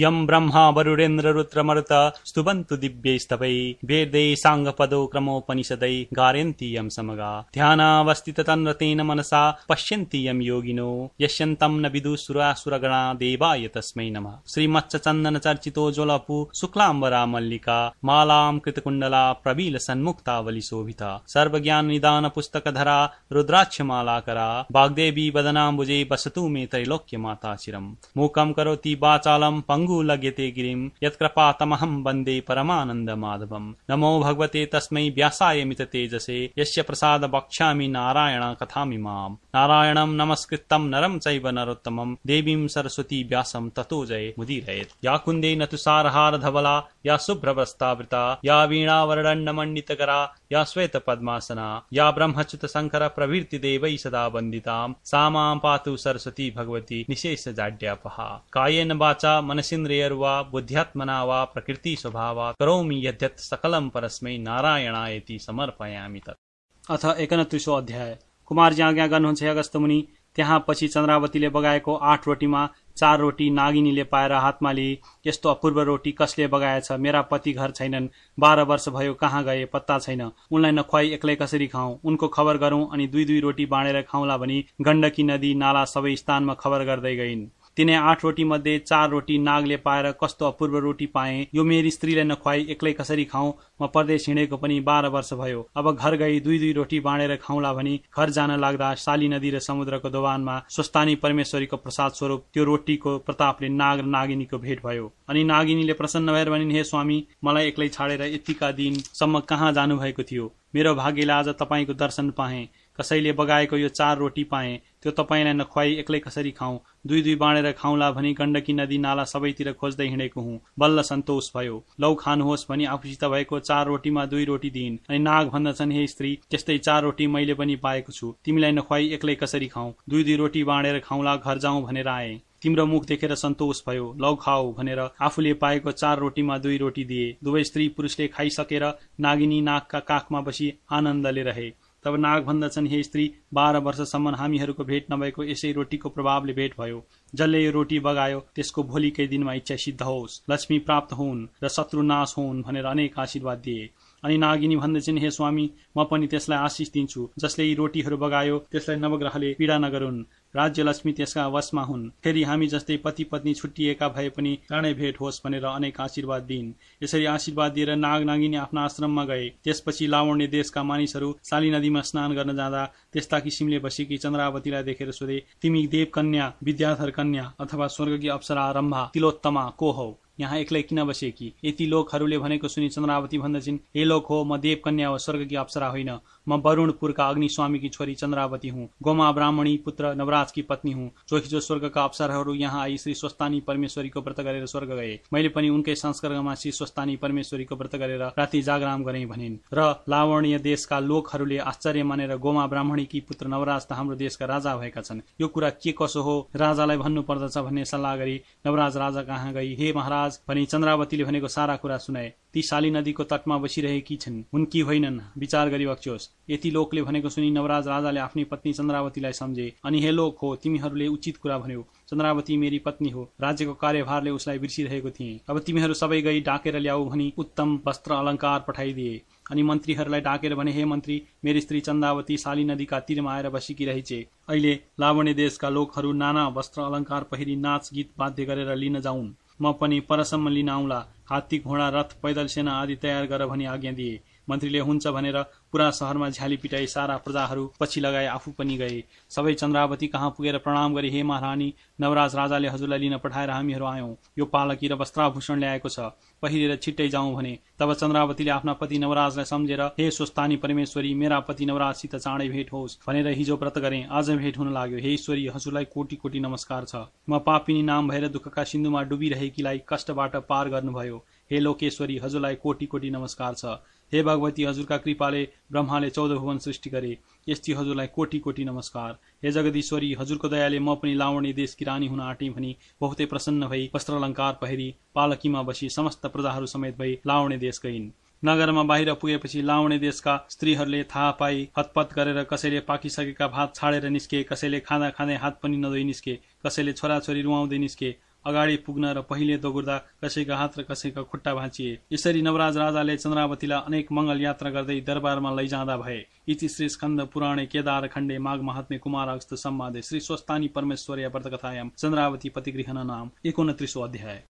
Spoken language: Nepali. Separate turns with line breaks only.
यम ब्रह्मा वरुणेन्द्र रुद्रमरुत स्तुवन्तु दिव्यैस्तवै वेदै साङ्गपदो क्रमोपनिषदै गारयन्ति यम समगा। ध्यानावस्थित तन्रतेन मनसा पश्यन्ति यम योगिनो। यश्यन्तं न विदुसुरासुरगणा देवाय तस्मै नमः। श्रीमच्च चन्दन चर्चितो ज्वलपु शुक्लाम्बरा मल्लिका मालां कृतकुण्डला प्रबील सन्मुक्तावली शोभिता। सर्वज्ञान निदान पुस्तकधरा रुद्राक्षमालाकरा। वाग्देवी वदनाम्बुजे वसतु मे त्रैलोक्य माता चिरम् मूकं करोति वाचालं भङ्गूलयते गिरिम् वंदे परमानंद माधव नमो भगवते तस्म व्यासा मित तेजसे यसाद वक्षा नारायण कथा माम। नारायणं नमस्कृतं नरं चैव नरोत्तमं। देवीं सरस्वती व्यासं ततो जय मुदीरयेत्। या कुन्देन तुषारहार धवला या शुभ्रवस्तावृता या वीणावरदण्डमण्डितकरा, या श्वेतपद्मासना, या देवै सदा वन्दिताम् सा माँ पातु सरस्वती भगवती निशेष जाड्यापहा कायेन वाचा मनसिन्द्रियर्वा, बुद्ध्यात्मना वा प्रकृति करोमि यद्यत् सकलं परस्मै नारायणायति समर्पयामि तत्।
अथ एकनत्रिसो अध्याय। कुमारजी आज्ञा गर्नुहुन्छ अगस्त मुनि। त्यहाँ पछि चन्द्रावतीले बगाएको आठ रोटीमा चार रोटी नागिनीले पाएर हातमा लिए। यस्तो अपूर्व रोटी कसले बगाएछ? मेरा पति घर छैनन्। बाह्र वर्ष भयो कहाँ गए? पत्ता छैन। उनलाई नखुवाई एक्लै कसरी खाउँ उनको खबर गरौँ अनि दुई दुई रोटी बाँडेर खाउँला भनी गण्डकी नदी नाला सबै स्थानमा खबर गर्दै गइन्। तिनै आठ रोटी मध्ये चार रोटी नागले पाएर कस्तो अपूर्व रोटी पाए यो मेरी स्त्रीलाई नखुवाई एक्लै कसरी खाउँ म परदेश हिँडेको पनि बाह्र वर्ष भयो। अब घर गई दुई दुई रोटी बाँडेर खाउँला भनी घर जान लाग्दा शाली नदी र समुद्रको दोभानमा स्वस्तानी परमेश्वरीको प्रसाद स्वरूप त्यो रोटीको प्रतापले नाग र नागिनीको भेट भयो। अनि नागिनीले प्रसन्न भएर भनिन् हे स्वामी मलाई एक्लै छाडेर यतिका दिनसम्म कहाँ जानुभएको थियो? मेरो भाग्यले आज तपाईँको दर्शन पाएँ। कसैले बगाएको यो चार रोटी पाएँ। त्यो तपाईँलाई नखुवाई एक्लै कसरी खाउँ दुई दुई बाँडेर खाउँला भनी गण्डकी नदी नाला सबैतिर खोज्दै हिँडेको हुँ। बल्ल सन्तोष भयो। लौ खानुहोस् भनी आफूसित भएको चार रोटीमा दुई रोटी दिइन्। अनि नाग भन्दछन् हे स्त्री त्यस्तै चार रोटी मैले पनि पाएको छु। तिमीलाई नखुवाई एक्लै कसरी खाउँ दुई दुई रोटी बाँडेर खाउँला घर जाउँ भनेर आए। तिम्रो मुख देखेर सन्तोष भयो। लौ खाऊ भनेर आफूले पाएको चार रोटीमा दुई रोटी दिए। दुवै स्त्री पुरुषले खाइसकेर नागिनी नागका काखमा बसी आनन्दले रहे। तब नाग भन्दछन् हे स्त्री बाह्र वर्षसम्म हामीहरूको भेट नभएको यसै रोटीको प्रभावले भेट भयो। जसले यो रोटी बगायो त्यसको भोलिकै दिनमा इच्छा सिद्ध होस् लक्ष्मी प्राप्त हुन् र शत्रु नाश हुन् भनेर अनेक आशीर्वाद दिए। अनि नागिनी भन्दछन् हे स्वामी म पनि त्यसलाई आशिष दिन्छु। जसले यी रोटीहरू बगायो त्यसलाई नवग्रहले पीडा नगरून् राज्य लक्ष्मी त्यसका वशमा हुन्। फेरि हामी जस्तै पति पत्नी छुट्टिएका भए पनि चाँडै भेट होस् भनेर अनेक आशीर्वाद दिइन्। यसरी आशीर्वाद दिएर नाग नागिनी आफ्नो आश्रममा गए। त्यसपछि लावण्य देशका मानिसहरू साली नदीमा स्नान गर्न जाँदा त्यस्ता किसिमले बसेकी चन्द्रावतीलाई देखेर सोधे तिमी देव कन्या विद्याधर कन्या अथवा स्वर्गकी अप्सरा रम्भा तिलोत्तमा को हौ? यहाँ एक्लै किन बसेकी? यति लोकहरूले भनेको सुनि चन्द्रावती भन्दछिन् हे लोक हो म देव कन्या हो स्वर्गकी अप्सरा होइन। म वरुणपुरका अग्निस्वामीकी छोरी चन्द्रावती हुँ। गोमा ब्राह्मणी पुत्र नवराजकी पत्नी हुँ। हिजो स्वर्गका अप्सरहरू यहाँ आई श्री स्वस्तानी परमेश्वरीको व्रत गरेर स्वर्ग गए। मैले पनि उनकै संस्कर्गमा श्री स्वस्तानी परमेश्वरीको व्रत गरेर राति जागराम गरेँ भनिन्। र लावणीय देशका लोकहरूले आश्चर्य मानेर गोमा ब्राह्मणीकी पुत्र नवराज त हाम्रो देशका राजा भएका छन्। यो कुरा के कसो हो? राजालाई भन्नु पर्दछ भन्ने सल्लाह गरी नवराज राजा कहाँ गई? हे महाराज भनी चन्द्रावतीले भनेको सारा कुरा सुनाए। ती शाली नदीको तटमा बसिरहेकी छन्। हुन् होइनन्। विचार गरी बक्सियोस् यति लोकले भनेको सुनि नवराज राजाले आफ्नी पत्नी चन्द्रावतीलाई सम्झे। अनि हे लोक हो तिमीहरूले उचित कुरा भन्यो। चन्द्रावती मेरी पत्नी हो। राज्यको कार्यभारले उसलाई बिर्सिरहेको थिए। अब तिमीहरू सबै गई डाकेर ल्याऊ भनी उत्तम वस्त्र अलङ्कार पठाइदिए। अनि मन्त्रीहरूलाई डाकेर भने हे मन्त्री मेरी स्त्री चन्दावती शाली नदीका तीरमा आएर बसेकी रहेछे अहिले लावण्य देशका लोकहरू नाना वस्त्र अलङ्कार पहिरी नाच गीत बाध्य गरेर लिन जाउन्। म पनि परसम्म लिन आउँला। हात्ती घोडा रथ पैदल सेना आदि तयार गर भनी आज्ञा दिए। मन्त्रीले हुन्छ भनेर पुरा सहरमा झ्याली पिटाई सारा प्रजाहरू पछि लगाए आफू पनि गए। सबै चन्द्रावती कहाँ पुगेर प्रणाम गरे हे महारानी नवराज राजाले हजुरलाई लिन पठाएर हामीहरू आयौं। यो पालकी र वस्त्राभूषण ल्याएको छ। पहिरेर छिट्टै जाउँ भने तब चन्द्रावतीले आफ्ना पति नवराजलाई सम्झेर हे स्वस्तानी परमेश्वरी मेरा पति नवराजसित चाँडै भेट होस् भनेर हिजो व्रत गरे। आज भेट हुन लाग्यो। हे ईश्वरी हजुरलाई कोटी कोटी नमस्कार छ। म पापिनी नाम भएर दुःखका सिन्धुमा डुबिरहेकीलाई कष्टबाट पार गर्नुभयो। हे लोकेश्वरी हजुरलाई कोटी कोटी नमस्कार छ। हे भगवती हजुरका कृपाले ब्रह्माले चौध भुवन सृष्टि गरे। यस्ती हजुरलाई कोटी कोटी नमस्कार। हे जगदीश्वरी हजुरको दयाले म पनि लावणी देशकी रानी हुन आँटेँ भनी बहुतै प्रसन्न भई वस्त्र अलङ्कार पहिरी पालकीमा बसी समस्त प्रजाहरू समेत भई लावणी देश गइन्। नगरमा बाहिर पुगेपछि लावणे देशका स्त्रीहरूले थाहा पाई हतपत गरेर कसैले पाकिसकेका भात छाडेर निस्के कसैले खाँदा खाँदै हात पनि नधोइ निस्के कसैले छोराछोरी रुवाउँदै निस्के अगाडि पुग्न र पहिले दोगुर्दा कसैका हात र कसैका खुट्टा भाँचिए। यसरी नवराज राजाले चन्द्रावतीलाई अनेक मङ्गल यात्रा गर्दै दरबारमा लैजाँदा भए। इति श्री स्कन्द पुराणे केदार खण्डे माघ महात्मे कुमार अगस्त सम्वादे श्री स्वस्तानी परमेश्वर्य व्रतकथायाम चन्द्रावती पतिगृहन नाम। एकोनत्रिसो अध्याय।